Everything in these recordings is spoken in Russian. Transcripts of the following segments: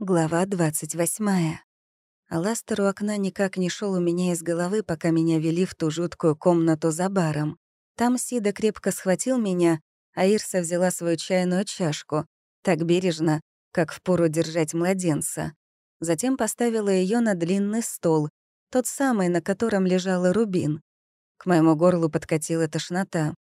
Глава 28. Аластер у окна никак не шел у меня из головы, пока меня вели в ту жуткую комнату за баром. Там Сида крепко схватил меня, а Ирса взяла свою чайную чашку, так бережно, как в пору держать младенца. Затем поставила ее на длинный стол, тот самый, на котором лежала рубин. К моему горлу подкатила тошнота.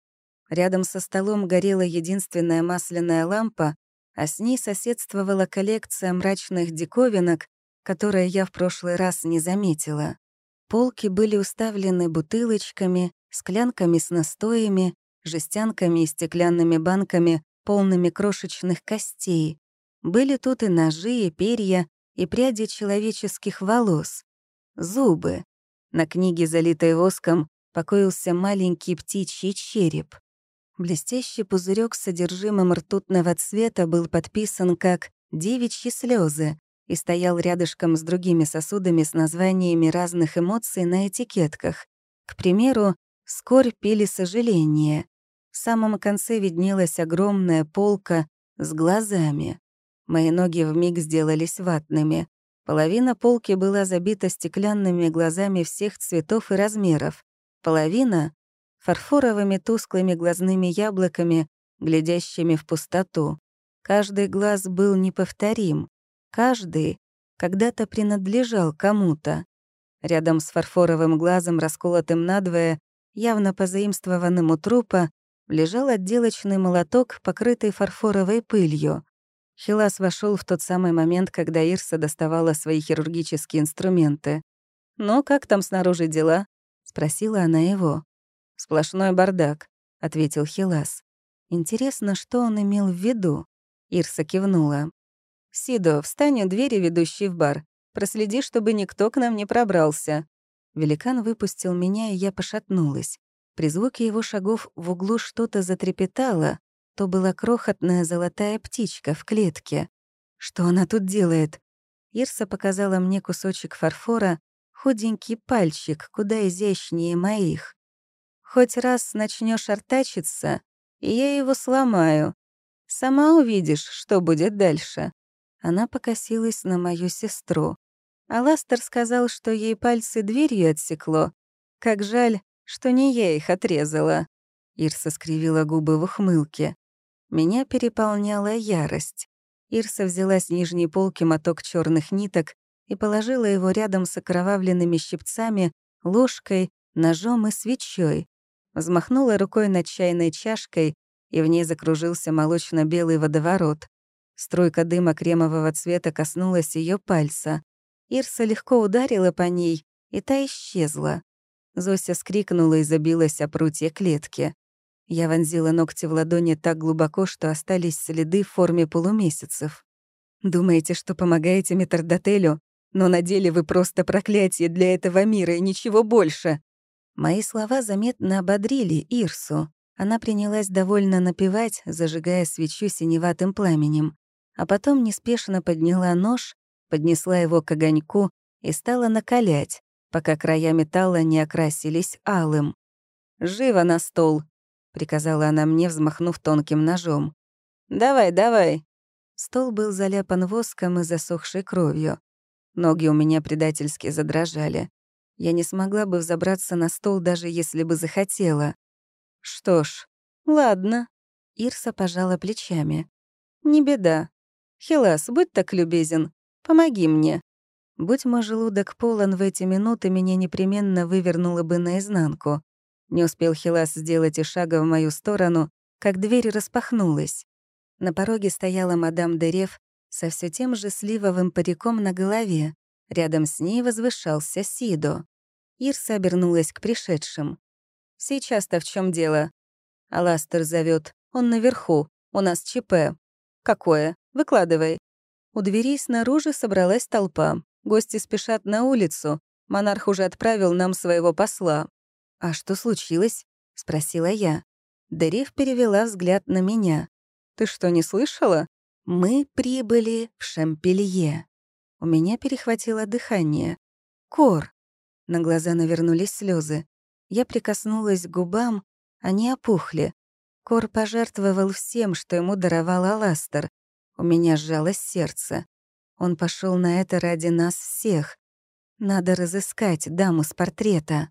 Рядом со столом горела единственная масляная лампа, а с ней соседствовала коллекция мрачных диковинок, которые я в прошлый раз не заметила. Полки были уставлены бутылочками, склянками с настоями, жестянками и стеклянными банками, полными крошечных костей. Были тут и ножи, и перья, и пряди человеческих волос. Зубы. На книге, залитой воском, покоился маленький птичий череп. Блестящий пузырек с содержимым ртутного цвета был подписан как «девичьи слезы» и стоял рядышком с другими сосудами с названиями разных эмоций на этикетках. К примеру, «скорбь» или «сожаление». В самом конце виднелась огромная полка с глазами. Мои ноги вмиг сделались ватными. Половина полки была забита стеклянными глазами всех цветов и размеров. Половина фарфоровыми тусклыми глазными яблоками, глядящими в пустоту. Каждый глаз был неповторим. Каждый когда-то принадлежал кому-то. Рядом с фарфоровым глазом, расколотым надвое, явно позаимствованным у трупа, лежал отделочный молоток, покрытый фарфоровой пылью. Хилас вошел в тот самый момент, когда Ирса доставала свои хирургические инструменты. Но как там снаружи дела?» — спросила она его. «Сплошной бардак», — ответил Хилас. «Интересно, что он имел в виду?» Ирса кивнула. «Сидо, встань у двери, ведущей в бар. Проследи, чтобы никто к нам не пробрался». Великан выпустил меня, и я пошатнулась. При звуке его шагов в углу что-то затрепетало. То была крохотная золотая птичка в клетке. «Что она тут делает?» Ирса показала мне кусочек фарфора, худенький пальчик, куда изящнее моих хоть раз начнешь артачиться, и я его сломаю. Сама увидишь, что будет дальше». Она покосилась на мою сестру. а Ластер сказал, что ей пальцы дверью отсекло. Как жаль, что не я их отрезала. Ирса скривила губы в ухмылке. Меня переполняла ярость. Ирса взяла с нижней полки моток черных ниток и положила его рядом с окровавленными щипцами, ложкой, ножом и свечой взмахнула рукой над чайной чашкой, и в ней закружился молочно-белый водоворот. Струйка дыма кремового цвета коснулась ее пальца. Ирса легко ударила по ней, и та исчезла. Зося скрикнула и забилась о прутье клетки. Я вонзила ногти в ладони так глубоко, что остались следы в форме полумесяцев. «Думаете, что помогаете метрдотелю? Но на деле вы просто проклятие для этого мира и ничего больше!» Мои слова заметно ободрили Ирсу. Она принялась довольно напевать, зажигая свечу синеватым пламенем, а потом неспешно подняла нож, поднесла его к огоньку и стала накалять, пока края металла не окрасились алым. «Живо на стол!» — приказала она мне, взмахнув тонким ножом. «Давай, давай!» Стол был заляпан воском и засохшей кровью. Ноги у меня предательски задрожали. Я не смогла бы взобраться на стол, даже если бы захотела. Что ж, ладно. Ирса пожала плечами. Не беда. Хелас, будь так любезен. Помоги мне. Будь мой желудок полон в эти минуты, меня непременно вывернуло бы наизнанку. Не успел Хелас сделать и шага в мою сторону, как дверь распахнулась. На пороге стояла мадам Дерев со все тем же сливовым париком на голове. Рядом с ней возвышался Сидо. Ирса обернулась к пришедшим. «Сейчас-то в чем дело?» Аластер зовет. «Он наверху. У нас ЧП». «Какое? Выкладывай». У дверей снаружи собралась толпа. Гости спешат на улицу. Монарх уже отправил нам своего посла. «А что случилось?» — спросила я. Дарев перевела взгляд на меня. «Ты что, не слышала? Мы прибыли в Шампелье». У меня перехватило дыхание. «Кор, на глаза навернулись слезы. Я прикоснулась к губам, они опухли. Кор пожертвовал всем, что ему даровал Аластер. У меня сжалось сердце. Он пошел на это ради нас всех. Надо разыскать даму с портрета.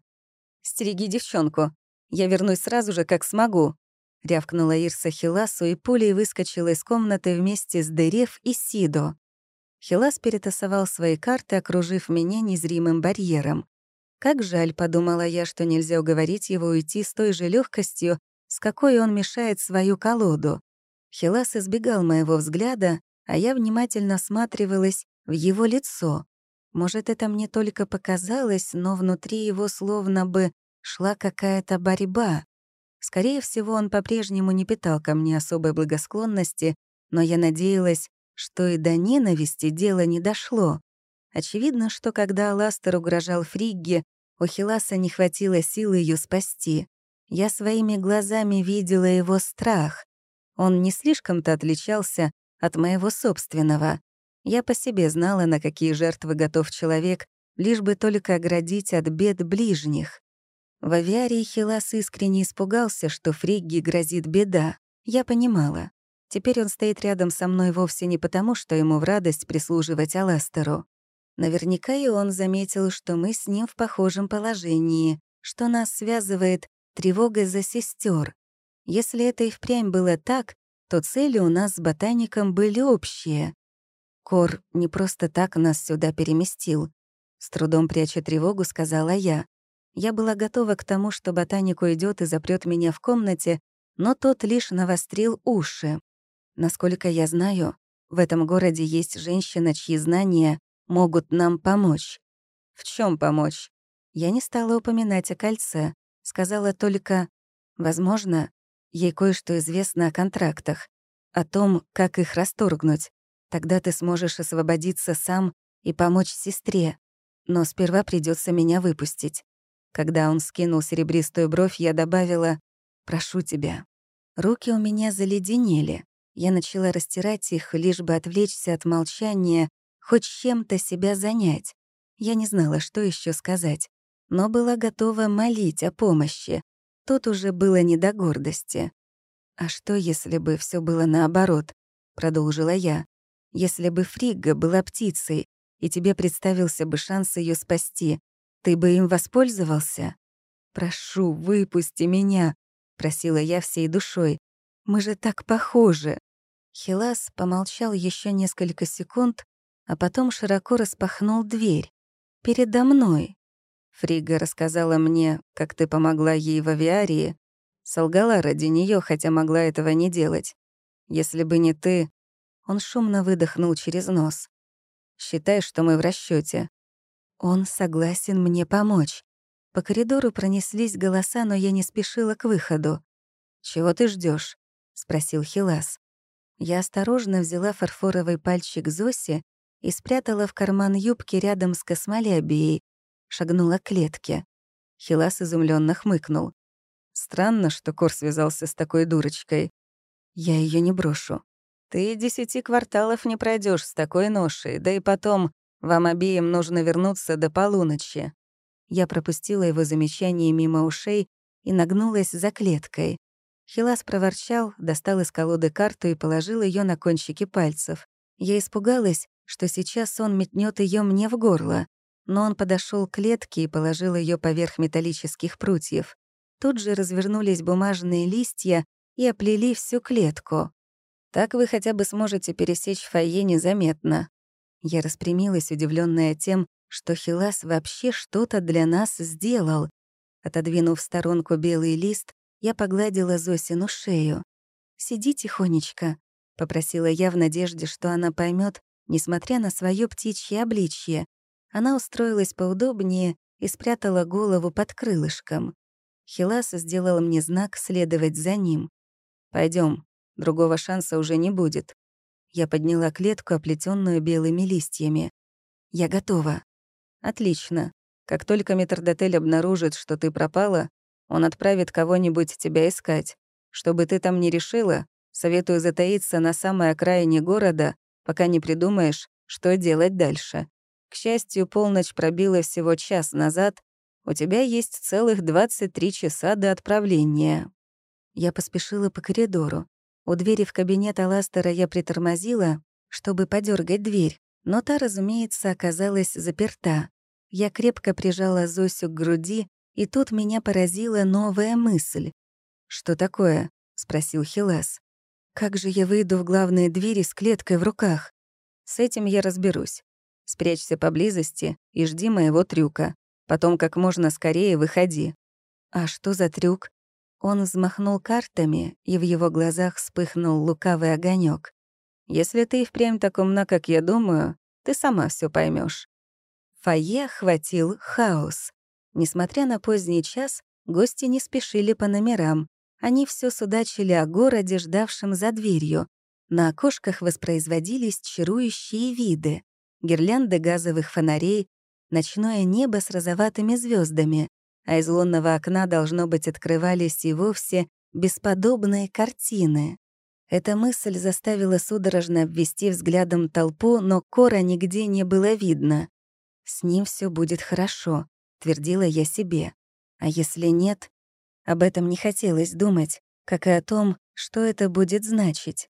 «Стереги девчонку. Я вернусь сразу же, как смогу», — рявкнула Ирса Хиласу и пулей выскочила из комнаты вместе с Дерев и Сидо. Хилас перетасовал свои карты, окружив меня незримым барьером. Как жаль, подумала я, что нельзя уговорить его уйти с той же легкостью, с какой он мешает свою колоду. Хилас избегал моего взгляда, а я внимательно осматривалась в его лицо. Может, это мне только показалось, но внутри его словно бы шла какая-то борьба. Скорее всего, он по-прежнему не питал ко мне особой благосклонности, но я надеялась, что и до ненависти дело не дошло. Очевидно, что когда Аластер угрожал Фригге, у Хиласа не хватило силы ее спасти. Я своими глазами видела его страх. Он не слишком-то отличался от моего собственного. Я по себе знала, на какие жертвы готов человек, лишь бы только оградить от бед ближних. В авиарии Хилас искренне испугался, что Фригги грозит беда. Я понимала. Теперь он стоит рядом со мной вовсе не потому, что ему в радость прислуживать Аластеру. Наверняка и он заметил, что мы с ним в похожем положении, что нас связывает тревога за сестер. Если это и впрямь было так, то цели у нас с ботаником были общие. Кор не просто так нас сюда переместил. С трудом пряча тревогу, сказала я. Я была готова к тому, что ботаник уйдет и запрет меня в комнате, но тот лишь навострил уши. Насколько я знаю, в этом городе есть женщина, чьи знания могут нам помочь». «В чем помочь?» Я не стала упоминать о кольце, сказала только, возможно, ей кое-что известно о контрактах, о том, как их расторгнуть. Тогда ты сможешь освободиться сам и помочь сестре. Но сперва придется меня выпустить. Когда он скинул серебристую бровь, я добавила «Прошу тебя». Руки у меня заледенели. Я начала растирать их, лишь бы отвлечься от молчания хоть чем-то себя занять. Я не знала, что еще сказать, но была готова молить о помощи. Тут уже было не до гордости. «А что, если бы все было наоборот?» — продолжила я. «Если бы Фригга была птицей, и тебе представился бы шанс ее спасти, ты бы им воспользовался?» «Прошу, выпусти меня!» — просила я всей душой. «Мы же так похожи!» Хилас помолчал еще несколько секунд, а потом широко распахнул дверь. «Передо мной». Фрига рассказала мне, как ты помогла ей в авиарии. Солгала ради нее, хотя могла этого не делать. Если бы не ты... Он шумно выдохнул через нос. Считай, что мы в расчете. Он согласен мне помочь. По коридору пронеслись голоса, но я не спешила к выходу. «Чего ты ждешь? спросил Хилас. Я осторожно взяла фарфоровый пальчик Зоси и спрятала в карман юбки рядом с космолябией, шагнула к клетке. Хилас изумленно хмыкнул. «Странно, что Кор связался с такой дурочкой. Я ее не брошу». «Ты десяти кварталов не пройдешь с такой ношей, да и потом вам обеим нужно вернуться до полуночи». Я пропустила его замечание мимо ушей и нагнулась за клеткой. Хилас проворчал, достал из колоды карту и положил ее на кончики пальцев. Я испугалась, что сейчас он метнет ее мне в горло, но он подошел к клетке и положил ее поверх металлических прутьев. Тут же развернулись бумажные листья и оплели всю клетку. Так вы хотя бы сможете пересечь фойе незаметно. Я распрямилась, удивленная тем, что Хилас вообще что-то для нас сделал. Отодвинув в сторонку белый лист, я погладила Зосину шею. «Сиди тихонечко», — попросила я в надежде, что она поймет, Несмотря на свое птичье обличье, она устроилась поудобнее и спрятала голову под крылышком. Хилас сделал мне знак следовать за ним. Пойдем, другого шанса уже не будет». Я подняла клетку, оплетенную белыми листьями. «Я готова». «Отлично. Как только метрдотель обнаружит, что ты пропала, он отправит кого-нибудь тебя искать. Чтобы ты там не решила, советую затаиться на самой окраине города пока не придумаешь, что делать дальше. К счастью, полночь пробила всего час назад. У тебя есть целых 23 часа до отправления. Я поспешила по коридору. У двери в кабинет Аластера я притормозила, чтобы подергать дверь, но та, разумеется, оказалась заперта. Я крепко прижала Зосю к груди, и тут меня поразила новая мысль. «Что такое?» — спросил Хилас. Как же я выйду в главные двери с клеткой в руках? С этим я разберусь. Спрячься поблизости и жди моего трюка. Потом как можно скорее выходи. А что за трюк? Он взмахнул картами, и в его глазах вспыхнул лукавый огонек. Если ты и впрямь так умна, как я думаю, ты сама все поймешь. Фойе хватил хаос. Несмотря на поздний час, гости не спешили по номерам, они все судачили о городе, ждавшем за дверью. На окошках воспроизводились чарующие виды. Гирлянды газовых фонарей, ночное небо с розоватыми звездами, а из лунного окна, должно быть, открывались и вовсе бесподобные картины. Эта мысль заставила судорожно обвести взглядом толпу, но Кора нигде не было видно. «С ним все будет хорошо», — твердила я себе. «А если нет, об этом не хотелось думать, как и о том, что это будет значить.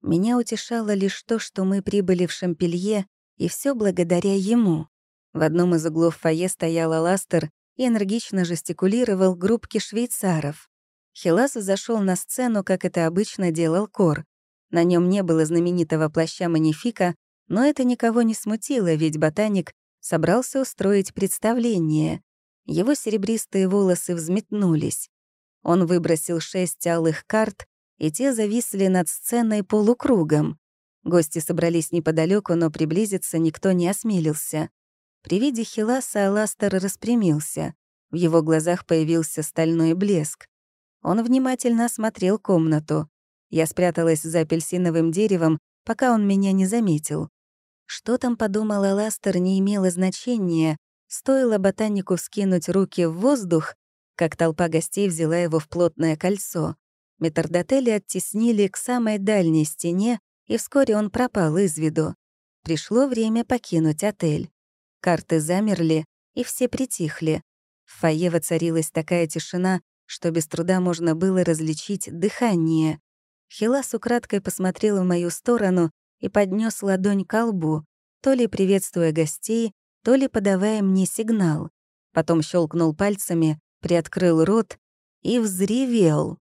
Меня утешало лишь то, что мы прибыли в Шампелье, и все благодаря ему. В одном из углов фойе стояла Ластер и энергично жестикулировал группки швейцаров. Хилас зашел на сцену, как это обычно делал Кор. На нем не было знаменитого плаща Манифика, но это никого не смутило, ведь ботаник собрался устроить представление, его серебристые волосы взметнулись. Он выбросил шесть алых карт, и те зависли над сценой полукругом. Гости собрались неподалеку, но приблизиться никто не осмелился. При виде Хиласа Аластер распрямился. В его глазах появился стальной блеск. Он внимательно осмотрел комнату. Я спряталась за апельсиновым деревом, пока он меня не заметил. Что там подумал Аластер, не имело значения, Стоило ботанику скинуть руки в воздух, как толпа гостей взяла его в плотное кольцо. Метрдотели оттеснили к самой дальней стене, и вскоре он пропал из виду. Пришло время покинуть отель. Карты замерли, и все притихли. В фойе воцарилась такая тишина, что без труда можно было различить дыхание. Хилас украдкой посмотрел в мою сторону и поднес ладонь к лбу, то ли приветствуя гостей, то ли подавая мне сигнал. Потом щелкнул пальцами, приоткрыл рот и взревел.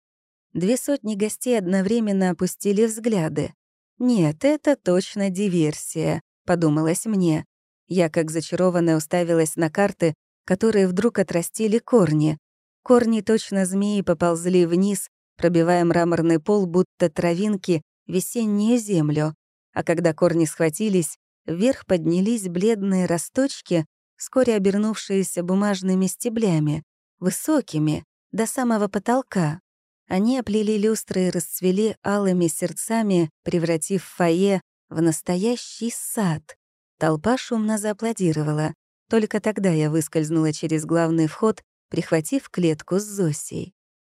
Две сотни гостей одновременно опустили взгляды. «Нет, это точно диверсия», — подумалось мне. Я, как зачарованная, уставилась на карты, которые вдруг отрастили корни. Корни точно змеи поползли вниз, пробивая мраморный пол, будто травинки, весеннюю землю. А когда корни схватились, Вверх поднялись бледные росточки, вскоре обернувшиеся бумажными стеблями, высокими, до самого потолка. Они оплели люстры и расцвели алыми сердцами, превратив фойе в настоящий сад. Толпа шумно зааплодировала. Только тогда я выскользнула через главный вход, прихватив клетку с Зосей.